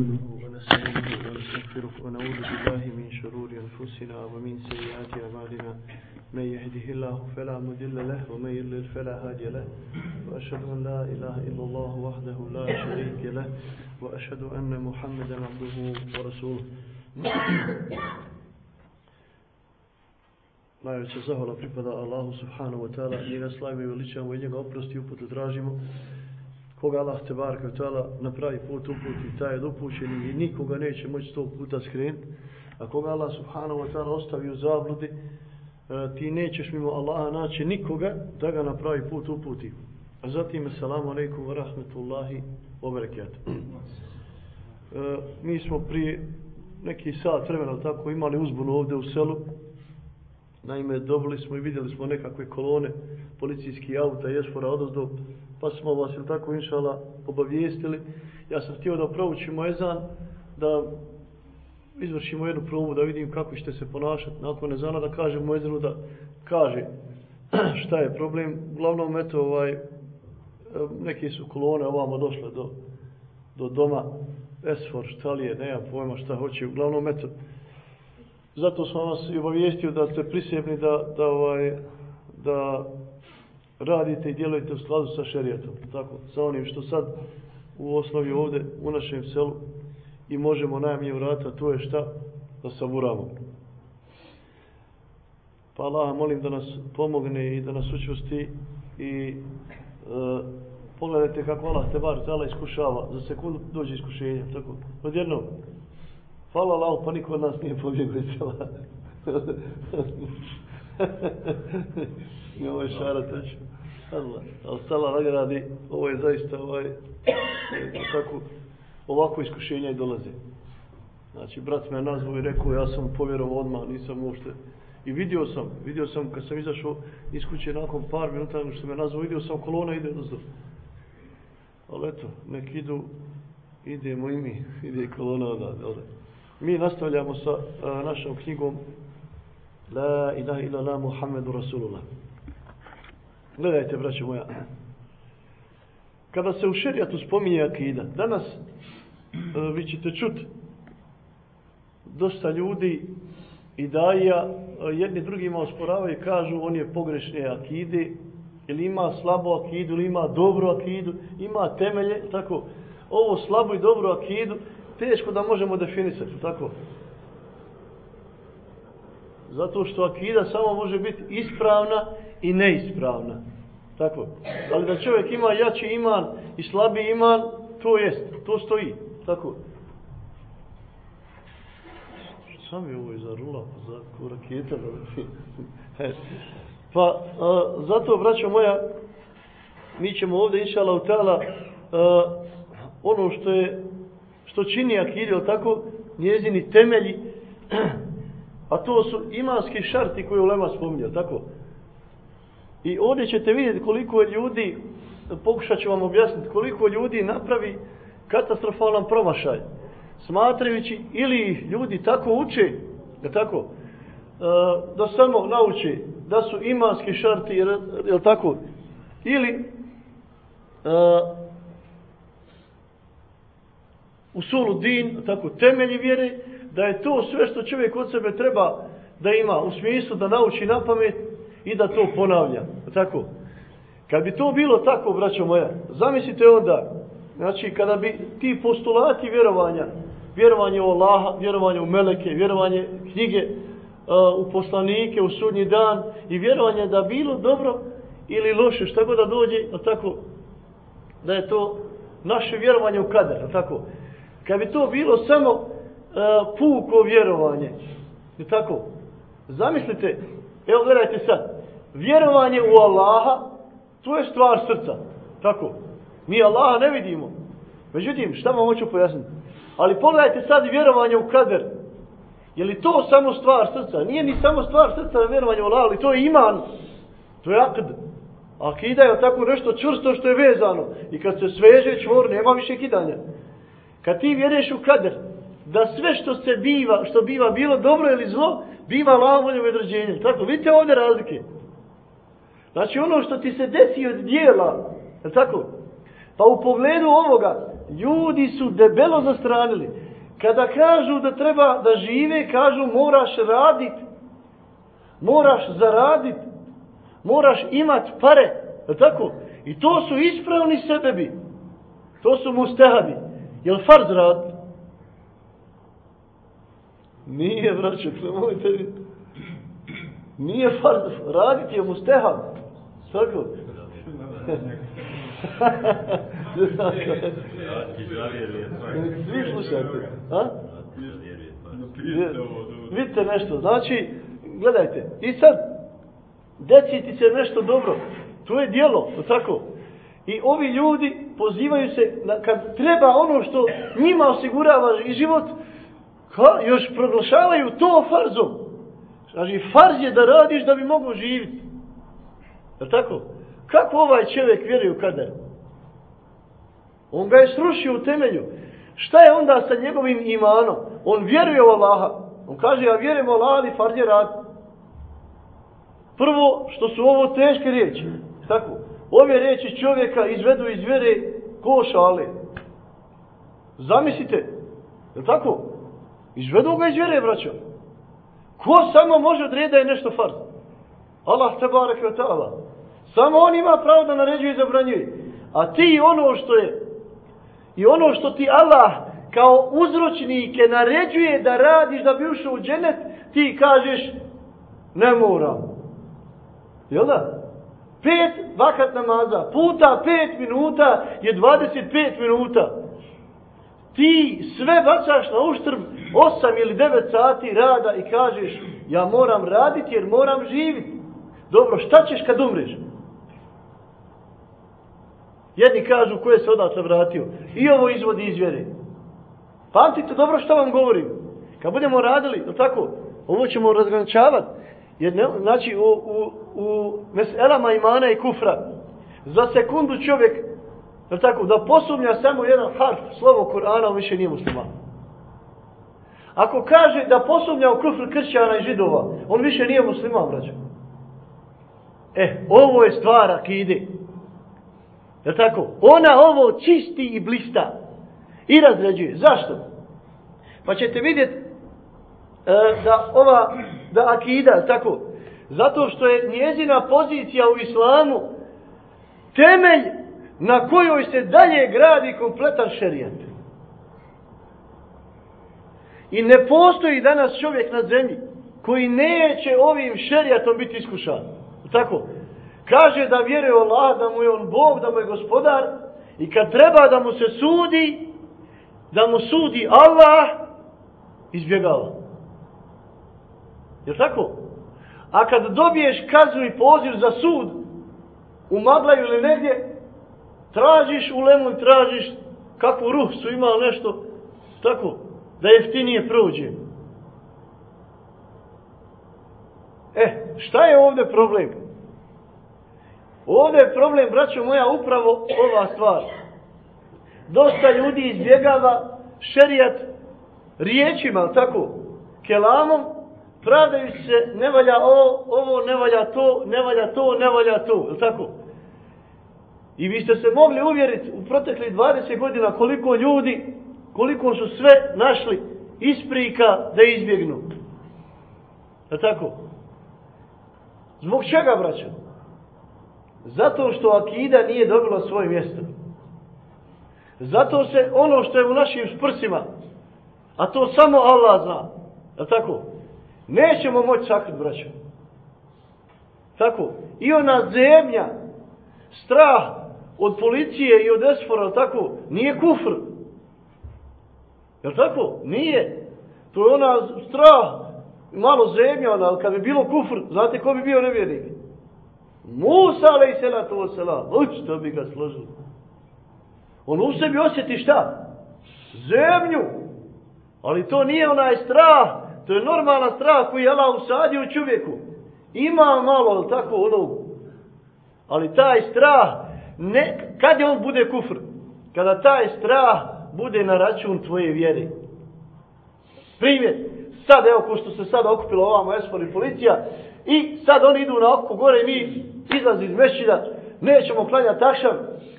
ونستعينه ونستغفره ونعوذ بالله من شرور أنفسنا ومن سيئات أعمالنا. من يهده الله فلا مضل له ومن يضلل فلا هادي له. وأشهد أن لا إله إلا الله وحده لا شريك له. وأشهد أن محمدا عبده ورسوله. Najveća zahvala pripada Allahu subhanahu wa ta'ala, njega slavimo i veličamo i njega oprosti i uputu tražimo. Koga Allah te barka wa ta'ala na pravi put uputi, taj je upućen i nikoga neće moći sto puta skrenuti. A koga Allah subhanahu wa ta'ala ostavi u zabludi, e, ti nećeš mimo Allaha naći nikoga da ga na pravi put uputi. A zatim, assalamu alaikum wa rahmetullahi wa barakatuh. E, mi smo prije neki sat vremena tako imali uzbunu ovdje u selu, Naime, dobili smo i vidjeli smo nekakve kolone policijski auta i odozdo, pa smo vas ili tako inšala obavijestili. Ja sam htio da proučimo ezan, da izvršimo jednu probu, da vidim kako ćete se ponašati. Nakon ezana da kažemo ezanu da kaže šta je problem. Uglavnom, eto, ovaj, neke su kolone ovamo došle do, do doma Esfor, šta li je, nemam pojma šta hoće. Uglavnom, eto, zato sam vas i obavijestio da ste prisjebni da, da, ovaj, da radite i djelujete u skladu sa šerijatom. Tako, sa onim što sad u osnovi ovde u našem selu i možemo najmanje vrata, to je šta? Da saburamo. Pa Allah, molim da nas pomogne i da nas učusti i e, pogledajte kako Allah te bar zala iskušava. Za sekundu dođe iskušenje. Tako, odjednom. Hvala Allah, pa niko od nas nije pobjegao iz sela. I ovo je šara tačno. Allah. Ali sala nagradi, ovo je zaista ovaj, tako, ovako iskušenja i dolaze. Znači, brat me nazvao i rekao, ja sam povjerovao odmah, nisam uopšte. I vidio sam, vidio sam kad sam izašao iz kuće nakon par minuta što me nazvao, vidio sam kolona ide do Ali eto, nek idu, idemo i mi, ide kolona odavde, odavde. Mi nastavljamo sa uh, našom knjigom La ilaha illa la Muhammedu Rasulullah. Gledajte, braće moja. Kada se u šerijatu spominje akida, danas uh, vi ćete čuti dosta ljudi i daja uh, jedni drugima osporavaju i kažu on je pogrešne akide ili ima slabo akidu ili ima dobru akidu, ima temelje, tako, ovo slabo i dobru akidu, teško da možemo definisati, tako? Zato što akida samo može biti ispravna i neispravna. Tako. Ali da čovjek ima jači iman i slabi iman, to jest, to stoji. Tako. Sam je ovo za rula, za kuraketa. pa, a, zato, braćo moja, mi ćemo ovdje, inša Allah, ono što je što čini akidu, tako, njezini temelji, a to su imanski šarti koje Ulema spominja, tako. I ovdje ćete vidjeti koliko ljudi, pokušat ću vam objasniti, koliko ljudi napravi katastrofalan promašaj, smatrajući ili ljudi tako uče, da tako, e, da samo nauče da su imanski šarti, je tako, ili uh, usulu din, tako temelji vjere, da je to sve što čovjek od sebe treba da ima u smislu da nauči na pamet i da to ponavlja. Tako. Kad bi to bilo tako, braćo moja, zamislite onda, znači kada bi ti postulati vjerovanja, vjerovanje u Allaha, vjerovanje u Meleke, vjerovanje knjige uh, u poslanike, u sudnji dan i vjerovanje da bilo dobro ili loše, šta god da dođe, tako, da je to naše vjerovanje u kader, tako, Kad bi to bilo samo e, puko vjerovanje. Je tako? Zamislite, evo gledajte sad. Vjerovanje u Allaha, to je stvar srca. Tako? Mi Allaha ne vidimo. Međutim, šta vam hoću pojasniti? Ali pogledajte sad vjerovanje u kader. Je li to samo stvar srca? Nije ni samo stvar srca vjerovanje u Allaha, ali to je iman. To je akd. Akida je tako nešto čvrsto što je vezano. I kad se sveže čvor, nema više kidanja. Kad ti vjeruješ u kader, da sve što se biva, što biva bilo dobro ili zlo, biva lavoljom određenjem. Tako, vidite ovdje razlike. Znači ono što ti se desi od dijela, je tako? Pa u pogledu ovoga, ljudi su debelo zastranili. Kada kažu da treba da žive, kažu moraš radit, moraš zaradit, moraš imat pare, je tako? I to su ispravni sebebi. To su mustehabi. Jel farz rad? Nije, braćo, nemojte mi. Nije farz, raditi je mustehab. Tako? Svi slušajte. A? Vidite nešto. Znači, gledajte. I sad, deci ti se nešto dobro. To je dijelo, to tako. I ovi ljudi pozivaju se, na, kad treba ono što njima osigurava i život, ka, još proglašavaju to farzom. Znači, farz je da radiš da bi mogao živjeti. Je tako? Kako ovaj čovjek vjeruje u kader? On ga je srušio u temelju. Šta je onda sa njegovim imanom? On vjeruje u Allaha. On kaže, ja vjerujem u Allaha, ali farz je rad. Prvo, što su ovo teške riječi. Tako? Ove riječi čovjeka izvedu iz vjere ko šale. Zamislite. Je tako? Izvedu ga iz vjere, braćo. Ko samo može odrediti da je nešto farz? Allah te barek ve ta'ala. Samo on ima pravo da naređuje i zabranjuje. A ti ono što je i ono što ti Allah kao uzročnike naređuje da radiš da bi ušao u dženet, ti kažeš ne moram. Jel da? Pet vakat namaza puta pet minuta je 25 minuta. Ti sve bacaš na uštrb 8 ili 9 sati rada i kažeš ja moram raditi jer moram živiti. Dobro, šta ćeš kad umreš? Jedni kažu ko je se odatle vratio. I ovo izvodi iz vjere. Pamtite dobro što vam govorim. Kad budemo radili, je tako? Ovo ćemo razgraničavati. Jer ne, znači, u, u, u meselama imana i kufra, za sekundu čovjek, je tako, da posumnja samo jedan harf, slovo Kur'ana, on više nije musliman. Ako kaže da posumnja u kufr kršćana i židova, on više nije musliman, braćo. E, ovo je stvar akide. Je tako? Ona ovo čisti i blista. I razređuje. Zašto? Pa ćete vidjeti e, da ova, da akida, tako, zato što je njezina pozicija u islamu temelj na kojoj se dalje gradi kompletan šerijat. I ne postoji danas čovjek na zemlji koji neće ovim šerijatom biti iskušan. Tako? Kaže da vjeruje Allah, da mu je on Bog, da mu je gospodar. I kad treba da mu se sudi, da mu sudi Allah, izbjegava. Je tako? A kad dobiješ kaznu i poziv za sud, u Maglaju ili negdje, tražiš u lemu i tražiš kakvu ruh su imali nešto, tako, da jeftinije prođe. E, šta je ovdje problem? Ovdje je problem, braćo moja, upravo ova stvar. Dosta ljudi izbjegava šerijat riječima, tako, kelamom, pravdajući se, ne valja ovo, ovo, ne valja to, ne valja to, ne valja to, je tako? I vi ste se mogli uvjeriti u protekli 20 godina koliko ljudi, koliko su sve našli isprika da izbjegnu. Je tako? Zbog čega, braćo? Zato što akida nije dobila svoje mjesto. Zato se ono što je u našim sprsima, a to samo Allah zna, je tako? Nećemo moći sakriti, braćo. Tako. I ona zemlja, strah od policije i od esfora, tako, nije kufr. Jel tako? Nije. To je ona strah, malo zemlja, ona, ali kad bi bilo kufr, znate ko bi bio nevjernik? Musa, ali i selatu o selam, uč, to bi ga složilo. On u sebi osjeti šta? Zemlju. Ali to nije onaj strah, to je normalna strah koji je Allah usadio u čovjeku. Ima malo, tako, ono, ali taj strah, ne, kad je on bude kufr? Kada taj strah bude na račun tvoje vjere. Primjer, sad, evo, ko što se sad okupila ovamo Esfor i policija, i sad oni idu na oko gore i mi izlazi iz mešćina, nećemo klanjati akšam,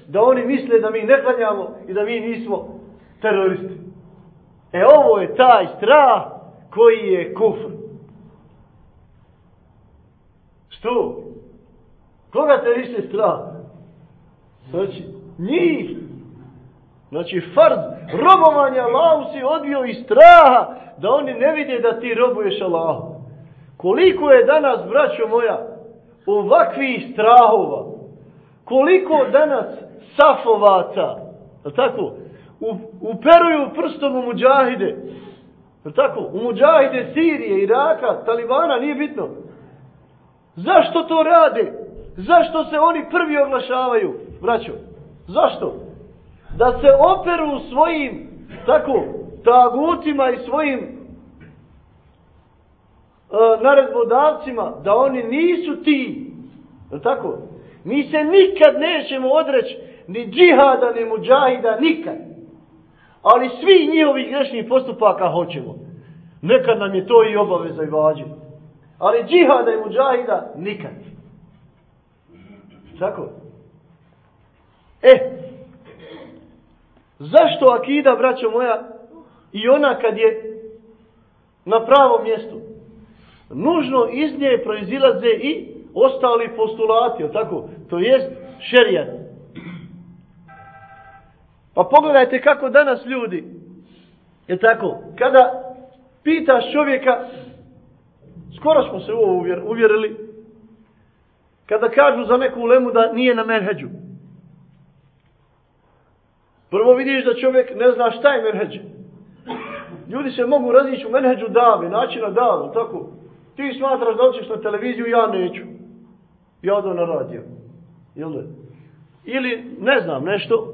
da oni misle da mi ne klanjamo i da mi nismo teroristi. E ovo je taj strah koji je kufr. Što? Koga te više strah? Znači, njih. Znači, farz robovanja Allahu si odbio iz straha da oni ne vide da ti robuješ Allahu. Koliko je danas, braćo moja, ovakvih strahova, koliko danas safovaca, tako, uperuju prstom u muđahide, tako, u muđahide Sirije, Iraka, Talibana, nije bitno. Zašto to rade? Zašto se oni prvi oglašavaju, braćo? Zašto? Da se operu svojim, tako, tagutima i svojim e, naredbodavcima, da oni nisu ti. Je tako? Mi se nikad nećemo odreći ni džihada, ni muđahida, nikad. Ali svi njihovih grešnih postupaka hoćemo. Nekad nam je to i obaveza i vađe. Ali džihada i muđahida nikad. Tako? E, zašto akida, braćo moja, i ona kad je na pravom mjestu, nužno iz nje proizilaze i ostali postulati, tako? To jest šerijat. Pa pogledajte kako danas ljudi, je tako, kada pitaš čovjeka, skoro smo se u ovo uvjerili, kada kažu za neku ulemu da nije na menheđu. Prvo vidiš da čovjek ne zna šta je menheđ. Ljudi se mogu razići u menheđu dave, načina dave, tako. Ti smatraš da hoćeš na televiziju, ja neću. Ja odam na radio. Jel Ili, ne znam, nešto.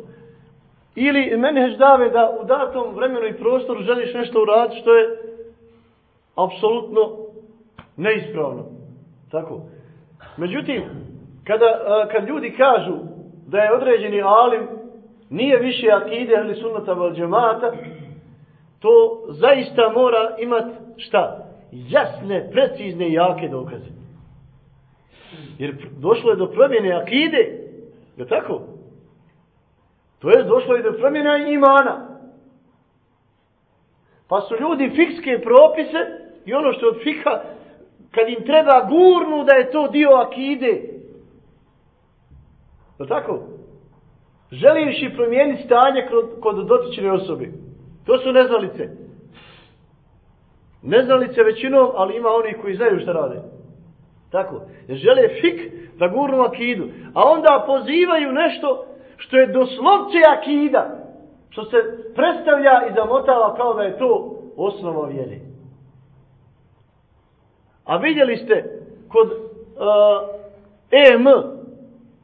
Ili menheđ dave da u datom vremenu i prostoru želiš nešto uraditi što je apsolutno neispravno. Tako. Međutim, kada, kad ljudi kažu da je određeni alim nije više akide ili sunnata val džemata, to zaista mora imati šta? Jasne, precizne i jake dokaze. Jer došlo je do promjene akide. Je tako? To je došlo i do promjena imana. Pa su ljudi fikske propise i ono što od fika kad im treba gurnu da je to dio akide. Je tako? Želiš i promijeniti stanje kod, dotične osobe. To su neznalice. Neznalice većinom, ali ima oni koji znaju šta rade. Tako. Žele fik da gurnu akidu. A onda pozivaju nešto što je doslovce akida. Što se predstavlja i zamotava kao da je to osnova vjere. A vidjeli ste kod eh, uh, EM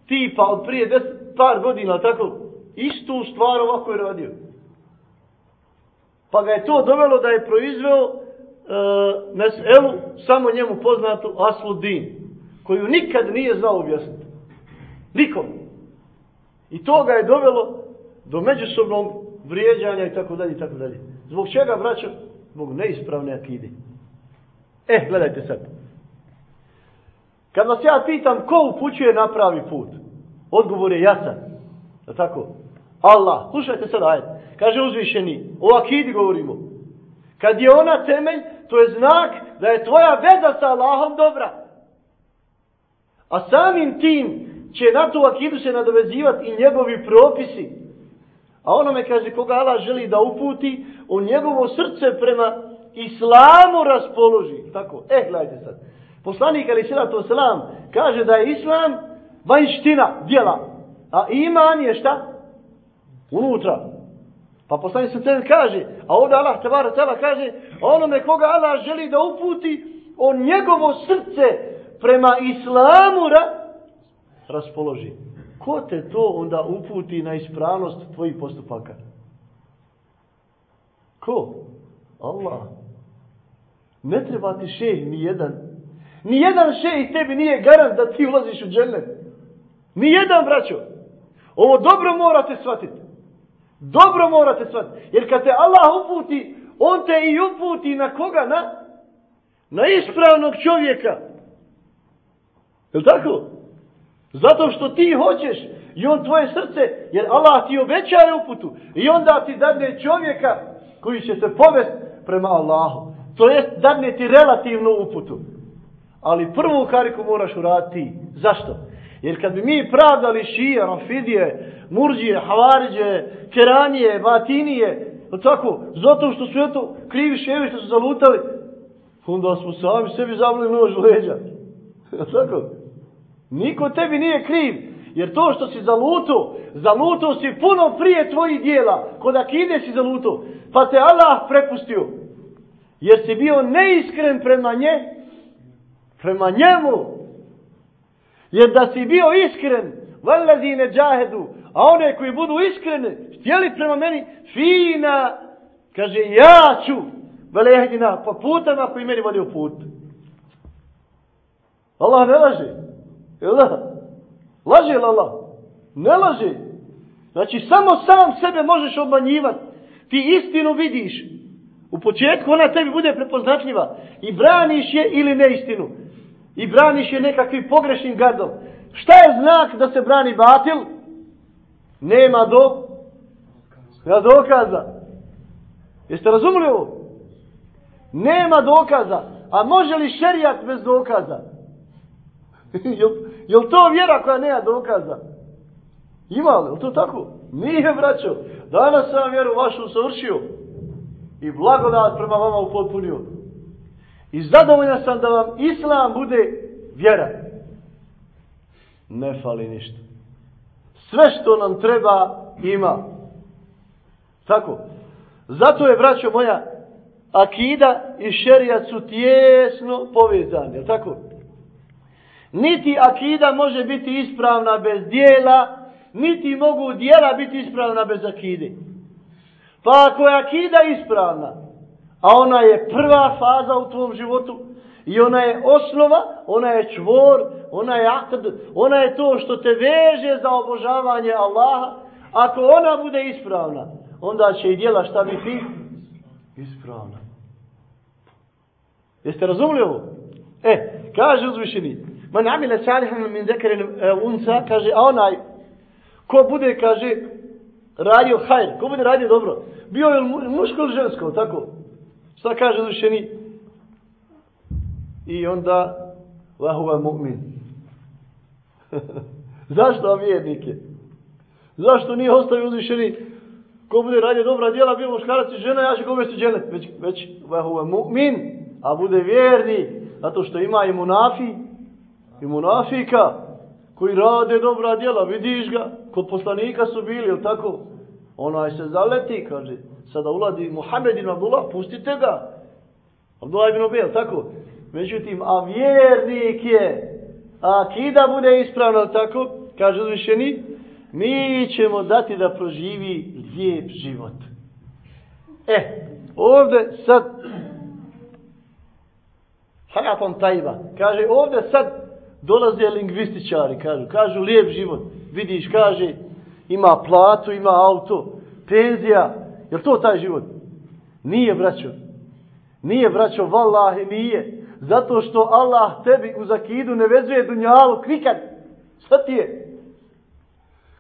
tipa od prije deset, par godina, tako, istu stvar ovako je radio. Pa ga je to dovelo da je proizveo uh, meselu samo njemu poznatu Asludin, koju nikad nije znao objasniti. Nikom. I to ga je dovelo do međusobnog vrijeđanja i tako dalje i tako dalje. Zbog čega vraćam? Zbog neispravne akide. E, gledajte sad. Kad vas ja pitam ko upućuje na pravi put, odgovor je jasan. Da tako? Allah. Slušajte sad ajed. Kaže uzvišeni, o akidi govorimo. Kad je ona temelj, to je znak da je tvoja veza sa Allahom dobra. A samim tim će na tu akidu se nadovezivati i njegovi propisi. A onome kaže koga Allah želi da uputi, on njegovo srce prema islamu raspoloži. Tako, e, gledajte sad. Poslanik Ali Siratu Selam kaže da je islam vanština djela. A iman je šta? Unutra. Pa poslanik se ten kaže, a ovdje Allah tebara tela kaže, onome koga Allah želi da uputi, on njegovo srce prema islamu ra, raspoloži. Ko te to onda uputi na ispravnost tvojih postupaka? Ko? Allah. Ne treba ti šejh ni jedan. Ni jedan šejh tebi nije garant da ti ulaziš u džennet. Ni jedan, braćo. Ovo dobro morate shvatiti. Dobro morate shvatiti. Jer kad te Allah uputi, on te i uputi na koga? Na, na ispravnog čovjeka. Je tako? Zato što ti hoćeš I on tvoje srce, jer Allah ti obećaje uputu. I onda ti dadne čovjeka koji će se povest prema Allahu. To jest dadne ti relativnu uputu. Ali prvu kariku moraš uraditi. Zašto? Jer kad bi mi pravdali šije, rafidije, murđije, havariđe, keranije, batinije, tako, zato što su eto krivi ševi što su zalutali, onda smo sami sebi zavili nož u leđa. tako? Niko tebi nije kriv. Jer to što si zaluto, zaluto si puno prije tvojih dijela. Kod akide si zaluto. Pa te Allah prepustio. Jer si bio neiskren prema nje. Prema njemu. Jer da si bio iskren. Valazine džahedu. A one koji budu iskrene. Htjeli prema meni. Fina. Kaže ja ću. Velehdina. Po putama koji meni vodio put. Allah ne laže. Jel da? Laže li Allah? Ne laže. Znači, samo sam sebe možeš obmanjivati. Ti istinu vidiš. U početku ona tebi bude prepoznatljiva. I braniš je ili neistinu. I braniš je nekakvim pogrešnim gardom. Šta je znak da se brani batil? Nema do... Ja dokaza. Jeste razumili ovo? Nema dokaza. A može li šerijat bez dokaza? jel, jel to vjera koja nema dokaza? Ima li? To tako? Nije, braćo. Danas sam vjeru vašu savršio. I blagodat prema vama upotpunio. I zadovoljan sam da vam islam bude vjera. Ne fali ništa. Sve što nam treba ima. Tako. Zato je, braćo moja, akida i šerijat su tjesno povezani. Tako? Niti akida može biti ispravna bez dijela, niti mogu dijela biti ispravna bez akide. Pa ako je akida ispravna, a ona je prva faza u tvom životu, i ona je osnova, ona je čvor, ona je akad, ona je to što te veže za obožavanje Allaha, ako ona bude ispravna, onda će i dijela šta biti ispravna. Jeste razumili ovo? E, kaže uzvišeni, Man amila salihan min zekerin e, unsa, kaže, a onaj, ko bude, kaže, radio hajr, ko bude radio dobro, bio je muško ili žensko, tako? Šta kaže uzvišeni? I onda, vahuva mu'min. Zašto vjernike? Zašto nije ostavio uzvišeni? Ko bude radio dobra djela, bio muškarac i žena, ja ću kome se džene. Već, već, vahuva mu'min, a bude vjerni, zato što ima i munafi, i munafika koji rade dobra djela, vidiš ga, kod poslanika su bili, ili tako? Onaj se zaleti, kaže, sada uladi Muhammed ibn Abdullah, pustite ga. Abdullah ibn Ubej, tako? Međutim, a vjernik je, a kida bude ispravna, tako? Kaže uzvišeni, mi ćemo dati da proživi lijep život. E, ovde sad, Hajatom tajba, kaže ovde sad dolaze lingvističari, kažu, kažu lijep život, vidiš, kaže, ima platu, ima auto, penzija, Jel to taj život? Nije, braćo. Nije, braćo, vallahi, nije. Zato što Allah tebi u zakidu ne vezuje dunjalu, nikad. Šta ti je?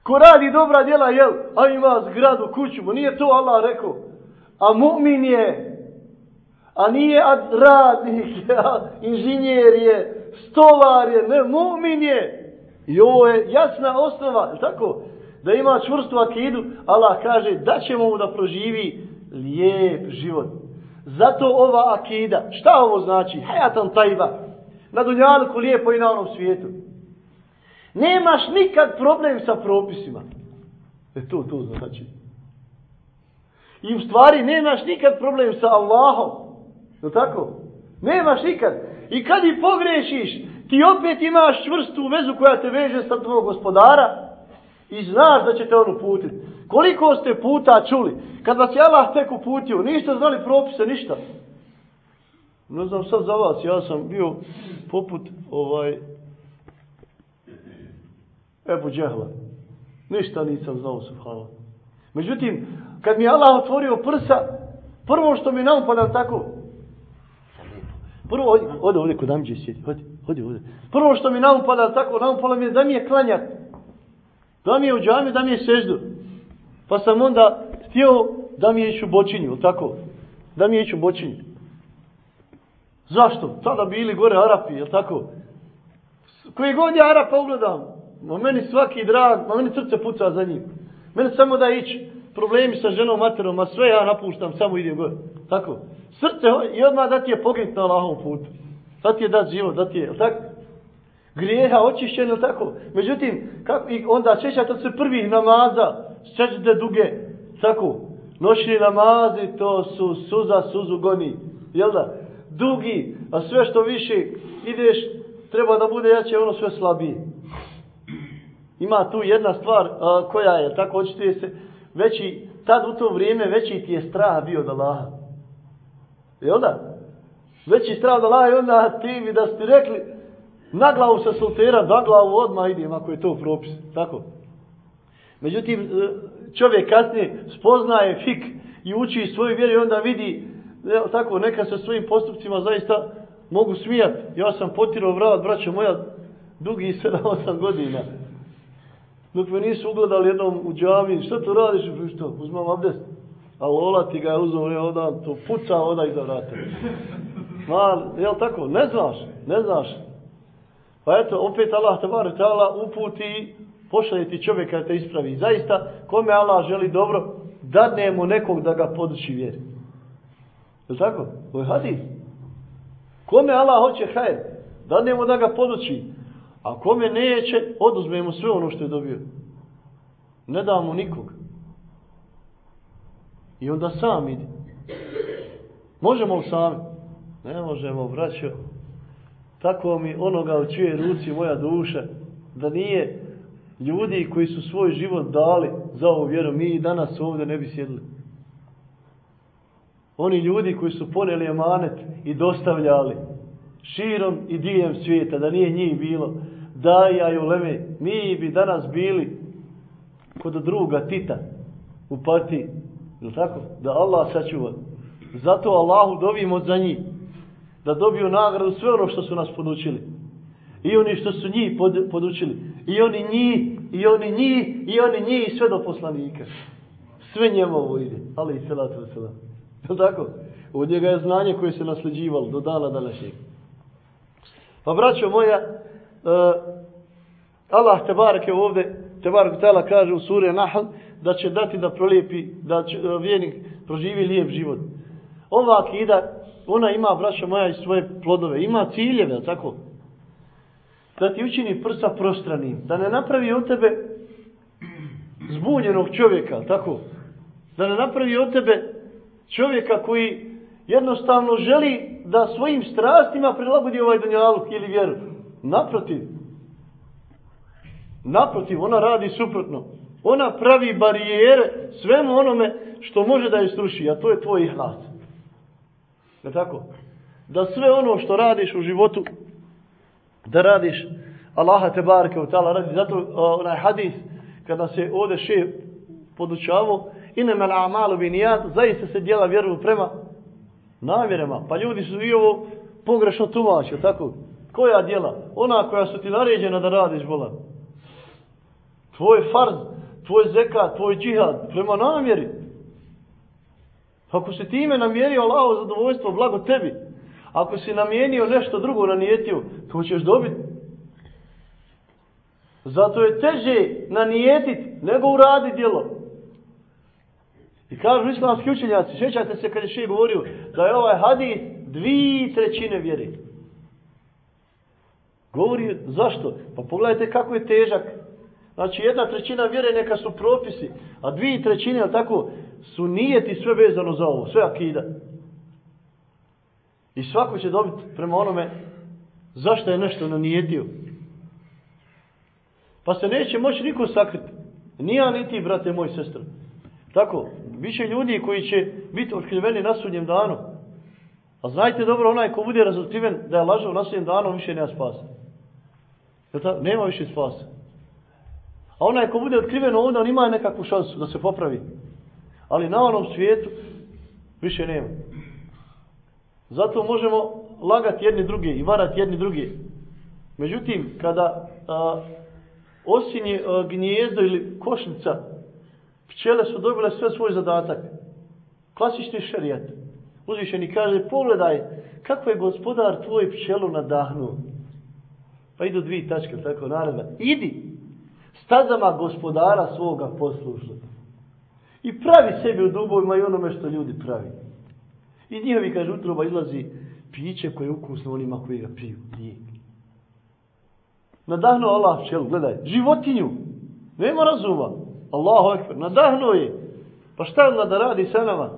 Ko radi dobra djela, jel? A ima zgradu, kuću, nije to Allah rekao. A mu'min je, a nije radnik, a inženjer je, stolar je, ne, mu'min je. I ovo je jasna osnova, je tako? Da ima čvrstu akidu, Allah kaže da ćemo mu da proživi lijep život. Zato ova akida, šta ovo znači? Hayatan tajba. Na dunjalku lijepo i na onom svijetu. Nemaš nikad problem sa propisima. E to, to znači. I u stvari nemaš nikad problem sa Allahom. Je tako? Nemaš nikad. I kad i pogrešiš, ti opet imaš čvrstu vezu koja te veže sa tvojeg gospodara i znaš da će te on uputiti. Koliko ste puta čuli, kad vas je Allah tek uputio, niste znali propise, ništa. Ne znam sad za vas, ja sam bio poput ovaj Ebu Džehla. Ništa nisam znao, subhala. Međutim, kad mi Allah otvorio prsa, prvo što mi naupada tako, Prvo, odi, odi ovdje kod Amđe sjedi, odi, odi ovdje. Prvo što mi naupada tako, naupala mi je da mi je klanjat. Da mi je u džami, da mi je seždu. Pa sam onda htio da mi je iću u bočinju, tako? Da mi je iću u bočinju. Zašto? Tada bili gore Arapi, jel tako? Koji god ja Arapa ugledam, ma meni svaki drag, ma meni srce puca za njim. Meni samo da ići, problemi sa ženom, materom, a sve ja napuštam, samo idem gore. Tako? Srce, i odmah da ti je pognit na Allahovom putu. Da ti je dat život, da ti je, tako? Grijeha očišćen, ili tako? Međutim, kako, i onda sjećate se prvih namaza, seđde duge, tako? Noćni namazi, to su suza, suzu goni, jel da? Dugi, a sve što više ideš, treba da bude jače, ono sve slabije. Ima tu jedna stvar a, koja je, tako očituje se, veći, tad u to vrijeme veći ti je strah bio od Allaha. Jel da? Veći strah da Allaha onda ti bi da ste rekli, na glavu se soltera, na glavu odmah idem ako je to propis. Tako? Međutim, e, čovjek kasnije spoznaje fik i uči svoju vjeru i onda vidi, e, tako, neka sa svojim postupcima zaista mogu smijat. Ja sam potirao vrat, braćo moja, dugi 7-8 godina. Dok me nisu ugledali jednom u džavi, šta to radiš? Što? Uzmam abdest. A Lola ti ga je uzao, je odan, to puca oda iza vrata. Ma, jel tako? Ne znaš, ne znaš. Pa eto, opet Allah te bar tala uputi, pošalje ti čovjeka da te ispravi. Zaista, kome Allah želi dobro, dadne mu nekog da ga poduči vjeri. Je tako? To je hadis. Kome Allah hoće hajr, dadne mu da ga poduči. A kome neće, oduzme mu sve ono što je dobio. Ne da mu nikog. I onda sam ide. Možemo li sami? Ne možemo, braćo. Tako mi onoga u čije ruci moja duša, da nije ljudi koji su svoj život dali za ovu vjeru, mi i danas ovdje ne bi sjedli. Oni ljudi koji su poneli emanet i dostavljali širom i dijem svijeta, da nije njih bilo, da ja i uleme, mi bi danas bili kod druga Tita u partiji, je tako? Da Allah sačuva. Zato Allahu dovimo za njih, da dobiju nagradu sve ono što su nas podučili. I oni što su njih pod, podučili. I oni njih, i oni njih, i oni njih, sve do poslanika. Sve njemu ovo ide. Ali i salatu wasalam. Je tako? Od njega je znanje koje se nasljeđivalo do dana današnjeg. Pa braćo moja, uh, Allah te barake ovde, te barake tala kaže u suri Nahl, da će dati da prolijepi, da će vjernik proživi lijep život. Ova akida, ona ima, braća moja, i svoje plodove, ima ciljeve, tako? Da ti učini prsa prostranim, da ne napravi od tebe zbunjenog čovjeka, tako? Da ne napravi od tebe čovjeka koji jednostavno želi da svojim strastima prilagodi ovaj dunjaluk ili vjeru. Naprotiv. Naprotiv, ona radi suprotno. Ona pravi barijere svemu onome što može da je struši, a to je tvoj ihlas. Je tako? Da sve ono što radiš u životu, da radiš Allaha te barke u tala radi. Zato onaj hadis, kada se ovdje še podučavao, inema bin binijat, zaista se djela vjeru prema namjerama. Pa ljudi su i ovo pogrešno tumačio, tako? Koja djela? Ona koja su ti naređena da radiš, vola. Tvoj farz, tvoj zekat, tvoj džihad, prema namjeri. Ako si time namjerio Allaho zadovoljstvo, blago tebi. Ako si namijenio nešto drugo nanijetio, to ćeš dobiti. Zato je teže nanijetit nego uradi djelo. I kažu islamski učenjaci, sjećate se kad je še govorio da je ovaj hadis dvi trećine vjeri. Govori zašto? Pa pogledajte kako je težak. Znači jedna trećina vjere neka su propisi, a dvije trećine, ali tako, su nijeti sve vezano za ovo, sve akida. I svako će dobiti prema onome zašto je nešto nanijetio. Pa se neće moći niko sakriti. Nija ni ti, brate moj sestra. Tako, više ljudi koji će biti otkriveni na sudnjem danu. A znajte dobro, onaj ko bude razotkriven da je lažao na sudnjem danu, više nema spasa. Nema više spasa. A onaj ko bude otkriven ovdje, on ima nekakvu šansu da se popravi. Ali na onom svijetu više nema. Zato možemo lagati jedni druge i varati jedni druge. Međutim, kada a, osinje a, gnjezdo ili košnica, pčele su dobile sve svoj zadatak. Klasični šerijat. Uzvišeni kaže, pogledaj, kako je gospodar tvoj pčelu nadahnuo. Pa idu dvije tačke, tako naredba. Idi, stazama gospodara svoga poslušno. I pravi sebi u dubovima i onome što ljudi pravi. Iz njihovi, kaže, utroba izlazi piće koje je ukusno onima koji ga piju. Nije. Nadahnuo Allah pčelu, gledaj, životinju. Nema razuma. Allahu ekber, nadahnuo je. Pa šta onda da radi sa nama?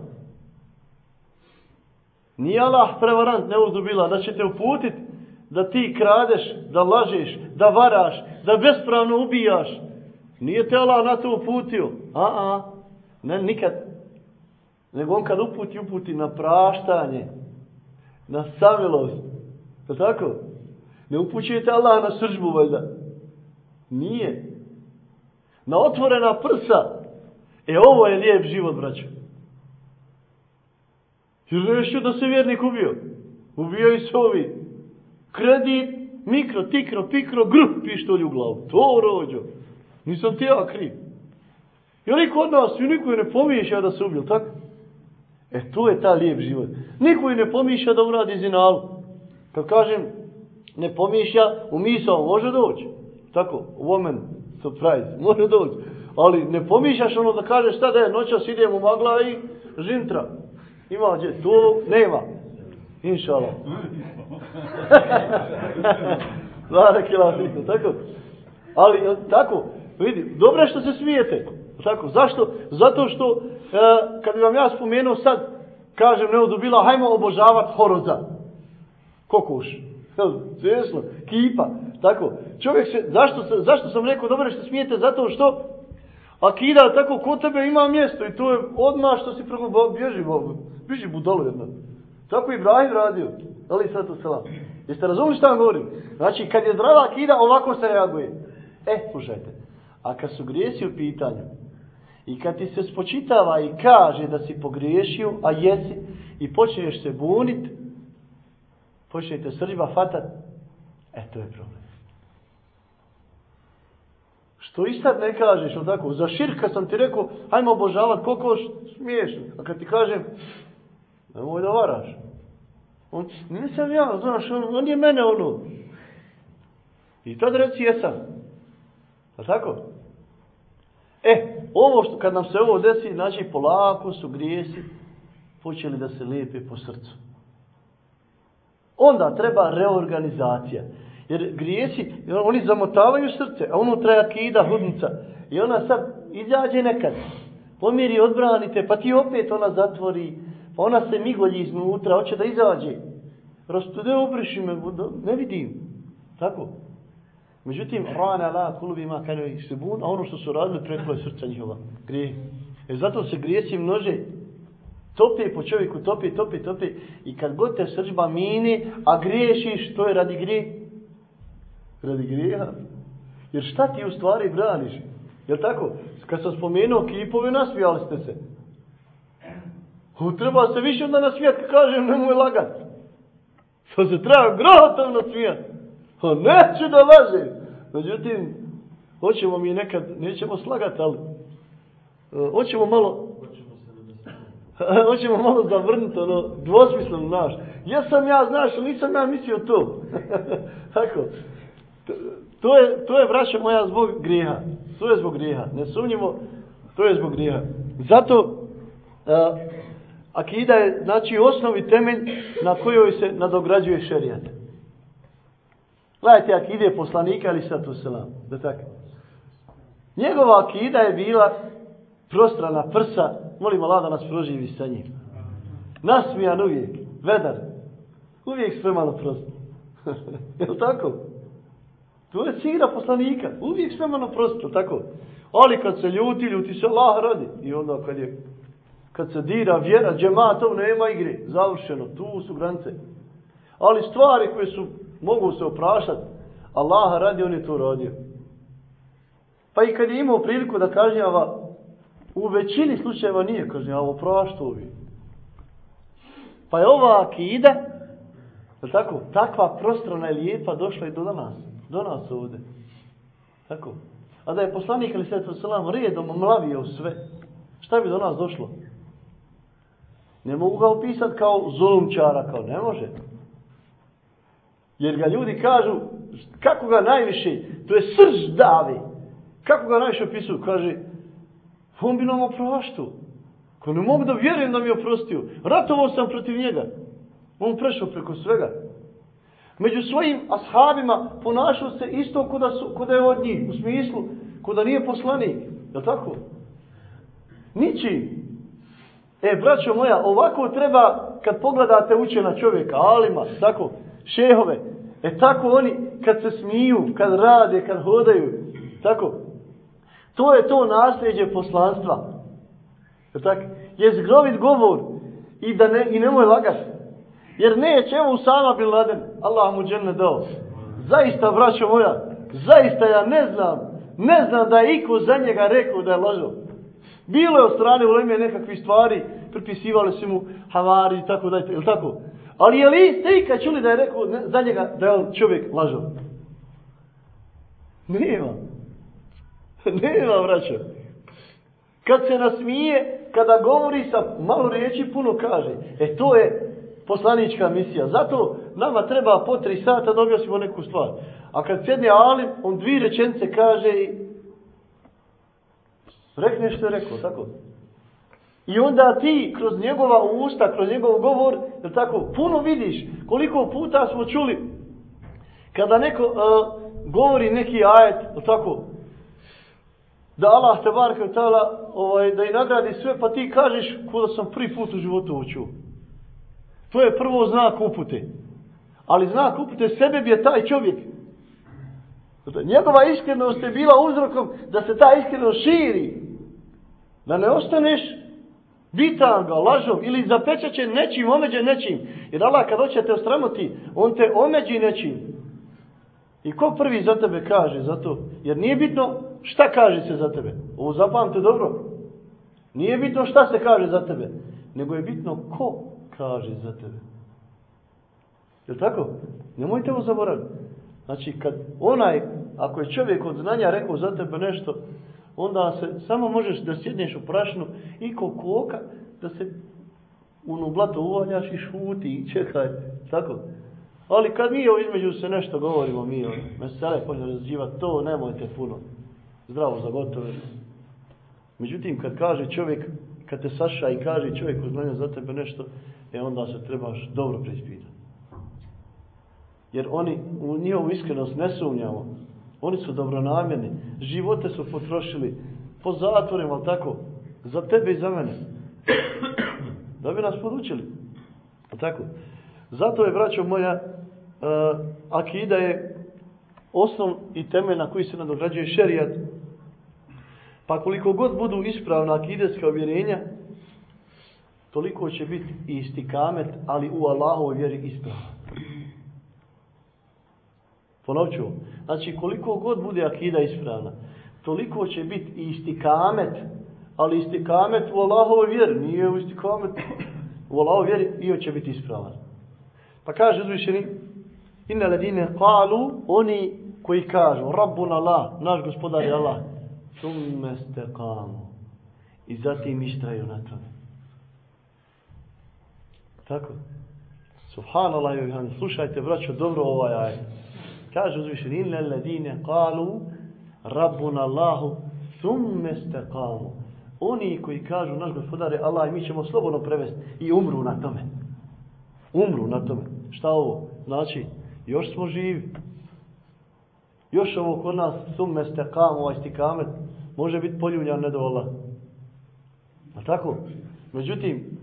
Nije Allah prevarant, ne uzdubila, da će te uputiti da ti kradeš, da lažeš, da varaš, da bespravno ubijaš. Nije te Allah na to uputio. A, a, ne, nikad. Nego on kad uputi, uputi na praštanje, na samilost. Je tako? Ne upućujete Allah na sržbu, valjda. Nije. Na otvorena prsa. E, ovo je lijep život, braćo. Jer nešto da se vjernik ubio. Ubijaju se ovi. Kredit, mikro, tikro, pikro, gr, pištolj u glavu. To rođo. Nisam ti ja kriv. I oni kod nas, i niko je ne pomišlja da se ubio, tako? E, to je ta lijep život. Niko je ne pomišlja da uradi zinalu. Kad kažem, ne pomišlja, u misao može doći. Tako, woman surprise, može doći. Ali ne pomišljaš ono da kažeš šta da je noćas idem u magla i žintra. Ima gdje, to nema. Inšala. Zvara kila tako. Ali, tako, vidi, dobro što se smijete. Tako, zašto? Zato što, e, kad bi vam ja spomenuo sad, kažem, ne odubila, hajmo obožavati horoza. Kokuš. Svjesno, kipa. Tako, čovjek se, zašto, zašto sam rekao dobro što smijete? Zato što akida tako kod tebe ima mjesto i to je odmah što si prvo bježi, bježi budalo jedno. Tako i Ibrahim radio. Ali sad to selam. Jeste razumili šta vam govorim? Znači, kad je zdrava akida, ovako se reaguje. E, slušajte. A kad su grijesi u pitanju, i kad ti se spočitava i kaže da si pogriješio, a jesi, i počneš se bunit, počnete srđba fatat, e, to je problem. Što i sad ne kažeš, on tako, za širka sam ti rekao, hajmo obožavat kokoš, smiješno. A kad ti kažem, nemoj da varaš. On, nisam ja, znaš, on, on je mene ono. I tad reci jesam. Pa tako? E, ovo što, kad nam se ovo desi, znači polako su grijesi počeli da se lijepe po srcu. Onda treba reorganizacija. Jer grijesi, oni zamotavaju srce, a ono unutra je akida, hudnica. I ona sad izađe nekad, pomiri, odbranite, pa ti opet ona zatvori, ona se migolji iznutra, hoće da izađe. Rastude, obriši me, ne vidim. Tako. Međutim, rana la kulubima kanu isbun, a ono što su radili preko je srca njihova. Grije. E zato se grijesi množe. Topi po čovjeku, topi, topi, topi. I kad god te srđba mini, a griješiš, to je radi grije. Radi grijeha. Jer šta ti u stvari braniš? Jel tako? Kad sam spomenuo kipove, nasmijali ste se. O, treba se više onda nasmijati, kažem, nemoj lagat. To se treba grohotom nasmijat. O, neću da lažem. Međutim, hoćemo mi nekad, nećemo slagati, ali e, hoćemo malo hoćemo malo zavrnuti ono dvosmisleno znaš. Ja sam ja, znaš, nisam ja mislio to. Tako. To je, to je, vraća moja, zbog grijeha. To je zbog grijeha. Ne sumnjimo, to je zbog grijeha. Zato, uh, akida je, znači, osnovi temelj na kojoj se nadograđuje šerijat. Gledajte akide poslanika ali satu selam. Da tako. Njegova akida je bila prostrana prsa. Molim Allah da nas proživi sa njim. Nasmijan uvijek. Vedar. Uvijek sve malo prosto. je tako? To je sigra poslanika. Uvijek sve malo prosto. Tako. Ali kad se ljuti, ljuti se Allah radi. I onda kad je kad se dira vjera, džematov nema igre. Završeno. Tu su granice. Ali stvari koje su mogu se oprašati. Allah radi, on je to radio. Pa i kad je imao priliku da kažnjava, u većini slučajeva nije kažnjava, opraštovi. Pa je ova akida, je tako, takva prostrana i lijepa došla i do nas, do nas ovde. Tako. A da je poslanik ali sve selam redom mlavio sve, šta bi do nas došlo? Ne mogu ga opisati kao zulumčara, kao ne može. Jer ga ljudi kažu, kako ga najviše, to je srž davi. Kako ga najviše opisuju? Kaže, on bi nam opraštu. Ko ne mogu da vjerujem da mi je oprostio. Ratovao sam protiv njega. On prešao preko svega. Među svojim ashabima ponašao se isto kuda, su, kuda je od njih. U smislu, kuda nije poslanik. Je tako? Ničim. E, braćo moja, ovako treba kad pogledate učena čovjeka, alima, tako, šehove. E tako oni kad se smiju, kad rade, kad hodaju, tako. To je to nasljeđe poslanstva. Je tako? Je zgrovit govor i da ne, i nemoj lagat. Jer neće, evo Usama bin Laden, Allah mu džene dao. Zaista, braćo moja, zaista ja ne znam, ne znam da je iko za njega rekao da je lažao. Bilo je od strane uleme nekakve stvari, pripisivali su mu havari i tako dalje, je tako. Ali je li ste ikad čuli da je rekao ne, za njega da je on čovjek lažao? Nema. Nema, vraća. Kad se nasmije, kada govori sa malo riječi, puno kaže. E to je poslanička misija. Zato nama treba po tri sata da objasnimo neku stvar. A kad sjedne Alim, on dvije rečence kaže i rekne što je rekao, tako? I onda ti kroz njegova usta, kroz njegov govor, je tako, puno vidiš koliko puta smo čuli kada neko uh, govori neki ajet, jel tako, da Allah te barke tala, ovaj, da i nagradi sve, pa ti kažeš kuda sam prvi put u životu učio. To je prvo znak upute. Ali znak upute sebe je taj čovjek. Njegova iskrenost je bila uzrokom da se ta iskrenost širi. Da ne ostaneš bitan ga, lažom ili zapečaće nečim, omeđe nečim. Jer Allah kad hoće te ostramoti, on te omeđi nečim. I ko prvi za tebe kaže za to? Jer nije bitno šta kaže se za tebe. Ovo zapamte dobro. Nije bitno šta se kaže za tebe. Nego je bitno ko kaže za tebe. Je tako? Nemojte ovo zaboraviti. Znači, kad onaj, ako je čovjek od znanja rekao za tebe nešto, onda se samo možeš da sjedneš u prašnu i ko koka, da se u blato uvaljaš i šuti i čekaj. Tako? Ali kad mi između se nešto govorimo, mi mesele počne razđivati, to nemojte puno. Zdravo za gotove. Međutim, kad kaže čovjek, kad te saša i kaže čovjek od za tebe nešto, e onda se trebaš dobro preispitati. Jer oni u njihovu iskrenost ne sumnjamo. Oni su dobronamjeni. Živote su potrošili po zatvorima, ali tako, za tebe i za mene. Da bi nas podučili. Tako. Zato je, braćo moja, uh, akida je osnov i temelj na koji se nadograđuje šerijat. Pa koliko god budu ispravna akideska uvjerenja, toliko će biti isti istikamet, ali u Allahovoj vjeri ispravno. Ponovću. Znači, koliko god bude akida ispravna, toliko će biti isti istikamet, ali istikamet u Allahovoj vjeri. Nije u istikamet u Allahovoj vjeri i on će biti ispravan. Pa kaže uzvišeni, inna ladine kalu, oni koji kažu, Rabbun Allah, naš gospodar je Allah, summe ste kamu. I zatim istraju na tome. Tako. Subhanallah i. Slušajte, braćo, dobro ovaj ajet. Kaže uzvišeni, illa alladine kalu, rabbuna Allahu, thumme ste. Oni koji kažu, naš gospodar je Allah, i mi ćemo slobodno prevesti i umru na tome. Umru na tome. Šta ovo? Znači, još smo živi. Još ovo kod nas, thumme ste kamu, ovaj stikamet, može biti poljuljan ne do Allah. A tako? Međutim,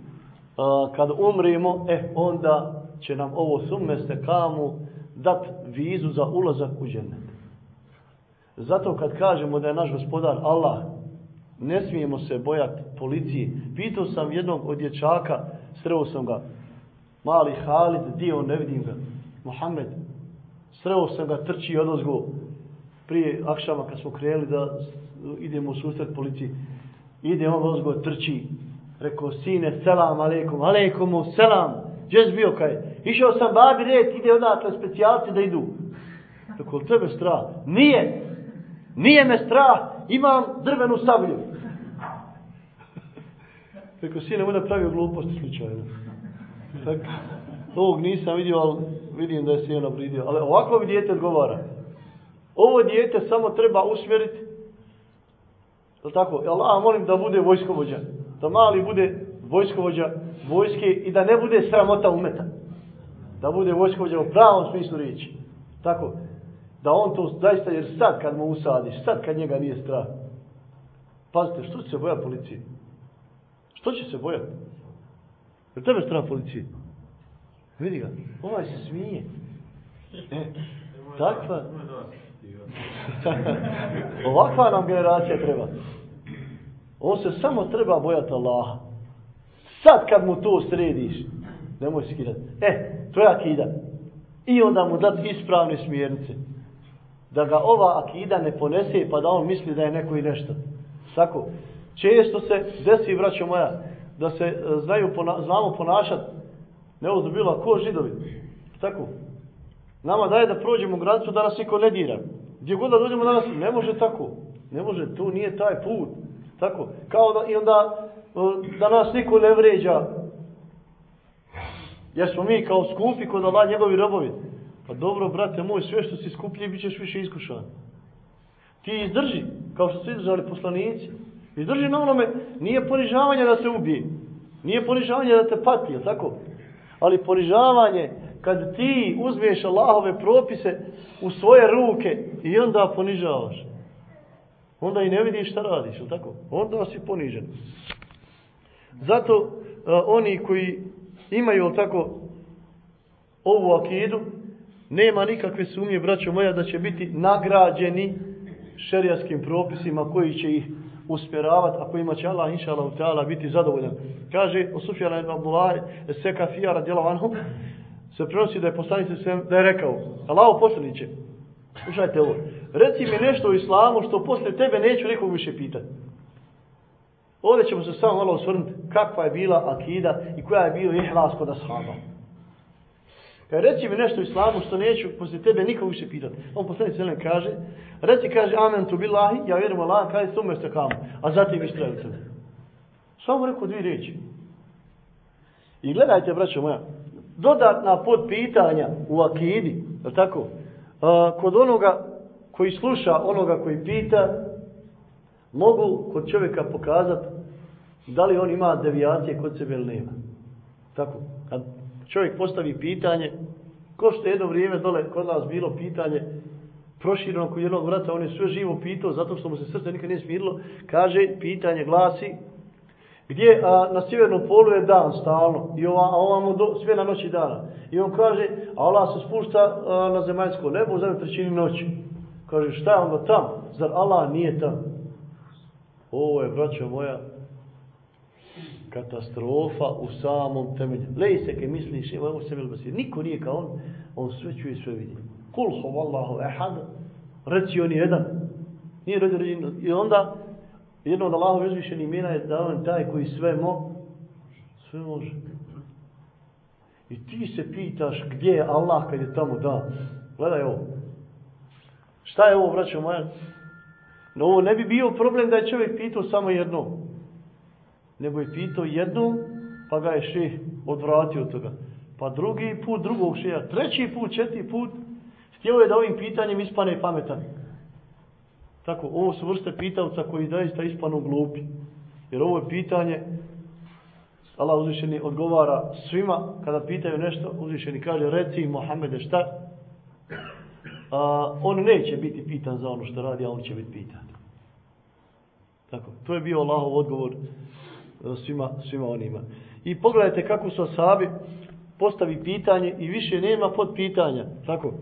a, kad umrimo, e, onda će nam ovo summe stekamu dat vizu za ulazak u džennet. Zato kad kažemo da je naš gospodar Allah, ne smijemo se bojati policije. Pitao sam jednog od dječaka, sreo sam ga, mali Halid, dio, ne vidim ga, Mohamed, sreo sam ga, trči od ozgo, prije akšama kad smo krenuli da idemo u susret policiji, ide on ozgo, trči, rekao, sine, selam aleikum, aleikumu, selam, Džez bio kaj? Išao sam babi red, ide odatle specijalci da idu. Rekao, tebe strah? Nije. Nije me strah, imam drvenu sablju. Rekao, sine, onda pravio gluposti slučajno. Tako, ovog nisam vidio, ali vidim da je sine nabridio. Ali ovako mi dijete odgovara. Ovo dijete samo treba usmjeriti. Je tako? Allah, molim da bude vojskovođa. Da mali bude vojskovođa vojske i da ne bude sramota umeta. Da bude vojskovođa u pravom smislu riječi. Tako? Da on to zaista, jer sad kad mu usadiš, sad kad njega nije strah. Pazite, što će se boja policije? Što će se bojati? Jer tebe strah policije? Vidi ga, ovaj se smije. E, takva... Ovakva nam generacija treba. On se samo treba bojati Allaha. Sad kad mu to središ, nemoj skidat. E, to je akida. I onda mu dati ispravne smjernice. Da ga ova akida ne ponese pa da on misli da je neko i nešto. Sako, često se desi, braćo moja, da se e, znaju znaju, znamo ponašati neozubila ko židovi. Tako. Nama daje da prođemo granicu da nas niko ne dira. Gdje god da dođemo danas, ne može tako. Ne može, tu nije taj put. Tako. Kao da, i onda da nas niko ne vređa. Jer smo mi kao skupi kod Allah njegovi robovi. Pa dobro, brate moj, sve što si skuplji, bit ćeš više iskušan. Ti izdrži, kao što su izdržali poslanici. Izdrži na onome, nije ponižavanje da te ubije. Nije ponižavanje da te pati, je tako? Ali ponižavanje, kad ti uzmiješ Allahove propise u svoje ruke i onda ponižavaš. Onda i ne vidiš šta radiš, je tako? Onda si ponižen. Zato uh, oni koji imaju tako ovu akidu, nema nikakve sumnje, braćo moja, da će biti nagrađeni šerijaskim propisima koji će ih usmjeravati, a kojima će Allah, inša Allah, ta'ala, biti zadovoljan. Kaže, o Sufjana ibn Abdullah, Seka Fijara, radijela se prenosi da je poslanice sve, da je rekao, Allaho poslaniće, slušajte ovo, reci mi nešto u islamu što posle tebe neću nikog više pitati. Ovdje ćemo se samo malo osvrnuti kakva je bila akida i koja je bio ihlas kod ashaba. Kaj reci mi nešto u islamu što neću posle tebe nikog više pitati. On poslani se kaže, reci kaže amen tu billahi, ja vjerujem Allah, kaže sume se kamo, a zatim istraju se. Samo rekao dvije riječi. I gledajte, braćo moja, dodatna podpitanja u akidi, je tako? A, kod onoga koji sluša onoga koji pita, mogu kod čovjeka pokazati da li on ima devijacije kod sebe ili nema. Tako, kad čovjek postavi pitanje, ko što jedno vrijeme dole kod nas bilo pitanje, prošireno kod jednog vrata, on je sve živo pitao, zato što mu se srce nikad nije smirilo, kaže, pitanje glasi, gdje a, na sjevernom polu je dan stalno, i ova, a ovamo do, sve na noći dana. I on kaže, a Allah se spušta a, na zemaljsko nebo za trećini noći. Kaže, šta je onda tam? Zar Allah nije tam? Ovo je, braćo moja, katastrofa u samom temelju. Lej se ke misliš, evo se bil basir. Niko nije kao on, on sve čuje, sve vidi. Kul hu vallahu ehad, reci on jedan. Nije rođen rođen. I onda, jedno od Allahov uzvišenih imena je da on taj koji sve mo, sve može. I ti se pitaš gdje je Allah kad je tamo da. Gledaj ovo. Šta je ovo, braćo moja? No ovo ne bi bio problem da je čovjek pitao samo jedno. Nego je pitao jednom, pa ga je šeh odvratio toga. Pa drugi put drugog šeha, treći put, četiri put, htio je da ovim pitanjem ispane pametan. Tako, ovo su vrste pitavca koji daista ispanu glupi. Jer ovo je pitanje, Allah uzvišeni odgovara svima, kada pitaju nešto, uzvišeni kaže, reci Mohamede šta? A, on neće biti pitan za ono što radi, a on će biti pitan. Tako, to je bio Allahov odgovor E, svima, svima onima. I pogledajte kako su asabi postavi pitanje i više nema pod pitanja. Tako,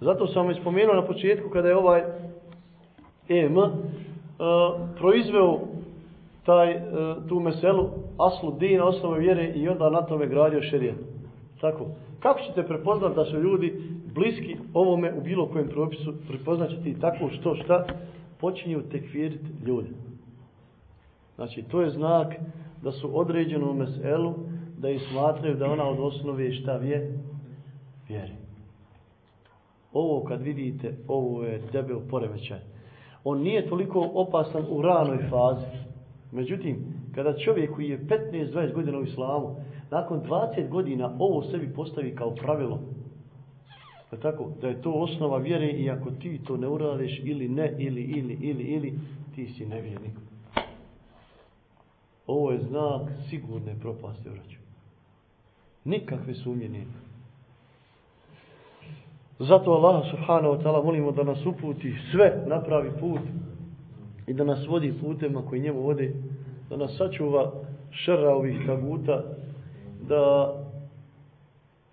zato sam vam spomenuo na početku kada je ovaj EM uh, e, proizveo taj, uh, tu meselu aslu dina, osnove vjere i onda na tome gradio šerijan. Tako, kako ćete prepoznati da su ljudi bliski ovome u bilo kojem propisu, prepoznaćete i tako što šta počinju tekfiriti ljudi. Znači, to je znak da su određenu meselu, da ih smatraju da ona od osnove šta vje? Vjeri. Ovo kad vidite, ovo je debel poremećaj. On nije toliko opasan u ranoj fazi. Međutim, kada čovjek koji je 15-20 godina u islamu, nakon 20 godina ovo sebi postavi kao pravilo, pa tako, da je to osnova vjere i ako ti to ne uradiš ili ne, ili, ili, ili, ili, ti si nevjernik. Ovo je znak sigurne propasti, vraću. Nikakve sumnje nema. Zato Allah subhanahu wa ta'ala molimo da nas uputi sve napravi put i da nas vodi putema koji njemu vode, da nas sačuva šera ovih taguta, da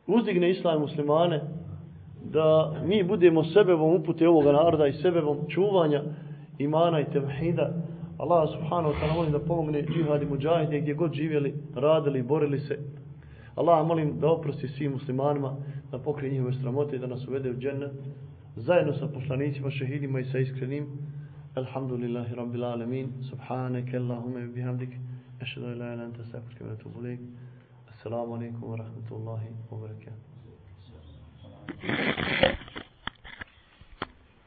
uzdigne islam muslimane, da mi budemo sebevom upute ovoga naroda i sebevom čuvanja imana i tevhida. Allah subhanahu wa ta'ala molim da pomogne džihad i muđahide gdje god živjeli, radili, borili se. Allah molim da oprosti svim muslimanima, da pokrije njihove sramote i da nas uvede u džennet zajedno sa poslanicima, šehidima i sa iskrenim. Alhamdulillahi rabbil alamin. Subhaneke Allahume bihamdik. Ešhedu ila ila anta astaghfiruka wa atubu ilaik. Assalamu alaikum wa rahmatullahi wa barakatuh.